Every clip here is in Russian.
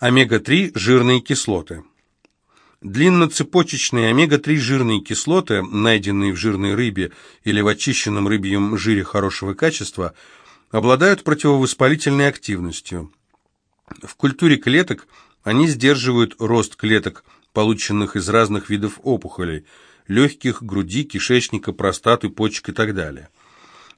Омега-3 жирные кислоты. Длинноцепочечные омега-3 жирные кислоты, найденные в жирной рыбе или в очищенном рыбьем жире хорошего качества, обладают противовоспалительной активностью. В культуре клеток они сдерживают рост клеток, полученных из разных видов опухолей – легких, груди, кишечника, простаты, почек и так далее.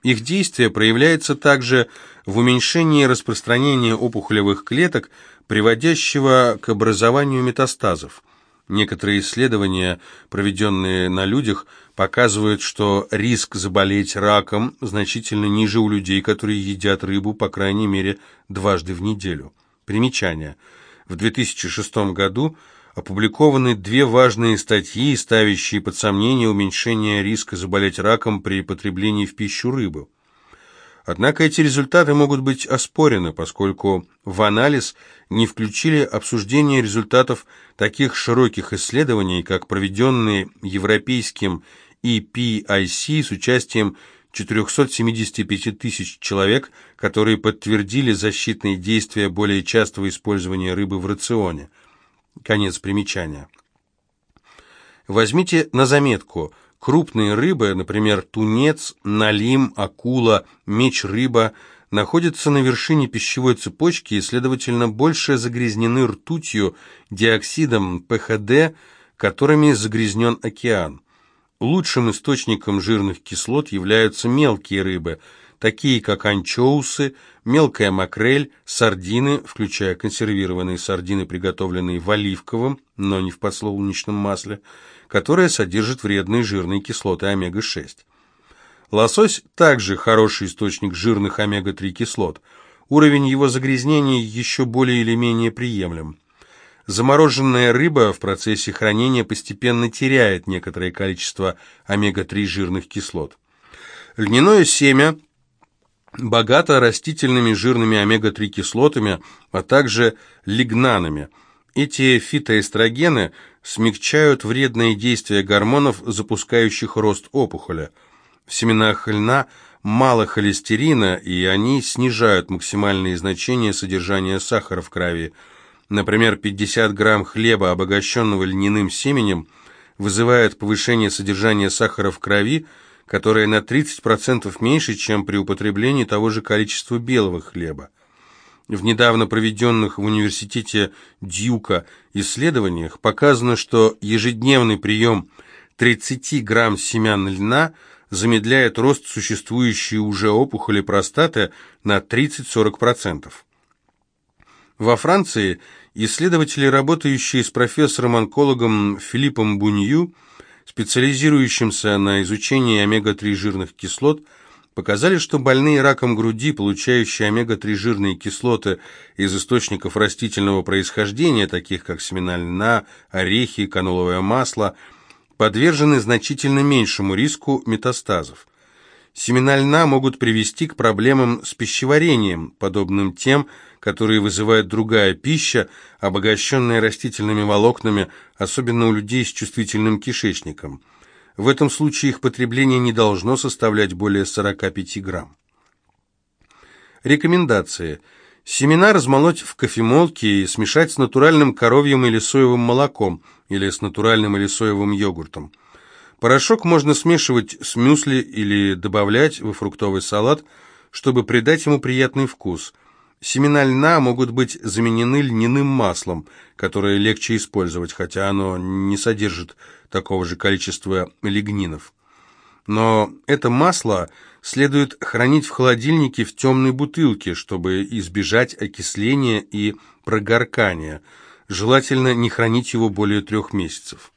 Их действие проявляется также в уменьшении распространения опухолевых клеток, приводящего к образованию метастазов. Некоторые исследования, проведенные на людях, показывают, что риск заболеть раком значительно ниже у людей, которые едят рыбу по крайней мере дважды в неделю. Примечание. В 2006 году опубликованы две важные статьи, ставящие под сомнение уменьшение риска заболеть раком при потреблении в пищу рыбы. Однако эти результаты могут быть оспорены, поскольку в анализ не включили обсуждение результатов таких широких исследований, как проведенные европейским EPIC с участием 475 тысяч человек, которые подтвердили защитные действия более частого использования рыбы в рационе. Конец примечания. Возьмите на заметку, крупные рыбы, например, тунец, налим, акула, меч-рыба, находятся на вершине пищевой цепочки и, следовательно, больше загрязнены ртутью, диоксидом ПХД, которыми загрязнен океан. Лучшим источником жирных кислот являются мелкие рыбы – такие как анчоусы, мелкая макрель, сардины, включая консервированные сардины, приготовленные в оливковом, но не в подсолнечном масле, которое содержит вредные жирные кислоты омега-6. Лосось также хороший источник жирных омега-3 кислот. Уровень его загрязнения еще более или менее приемлем. Замороженная рыба в процессе хранения постепенно теряет некоторое количество омега-3 жирных кислот. Льняное семя богата растительными жирными омега-3 кислотами, а также лигнанами. Эти фитоэстрогены смягчают вредные действия гормонов, запускающих рост опухоли. В семенах льна мало холестерина, и они снижают максимальные значения содержания сахара в крови. Например, 50 грамм хлеба, обогащенного льняным семенем, вызывает повышение содержания сахара в крови – которое на 30% меньше, чем при употреблении того же количества белого хлеба. В недавно проведенных в университете Дьюка исследованиях показано, что ежедневный прием 30 грамм семян льна замедляет рост существующей уже опухоли простаты на 30-40%. Во Франции исследователи, работающие с профессором-онкологом Филиппом Бунью, специализирующимся на изучении омега-3 жирных кислот, показали, что больные раком груди, получающие омега-3 жирные кислоты из источников растительного происхождения, таких как семена льна, орехи, каноловое масло, подвержены значительно меньшему риску метастазов. Семена льна могут привести к проблемам с пищеварением, подобным тем, которые вызывает другая пища, обогащенная растительными волокнами, особенно у людей с чувствительным кишечником. В этом случае их потребление не должно составлять более 45 грамм. Рекомендации. Семена размолоть в кофемолке и смешать с натуральным коровьим или соевым молоком, или с натуральным или соевым йогуртом. Порошок можно смешивать с мюсли или добавлять во фруктовый салат, чтобы придать ему приятный вкус. Семена льна могут быть заменены льняным маслом, которое легче использовать, хотя оно не содержит такого же количества лигнинов. Но это масло следует хранить в холодильнике в темной бутылке, чтобы избежать окисления и прогоркания. Желательно не хранить его более трех месяцев.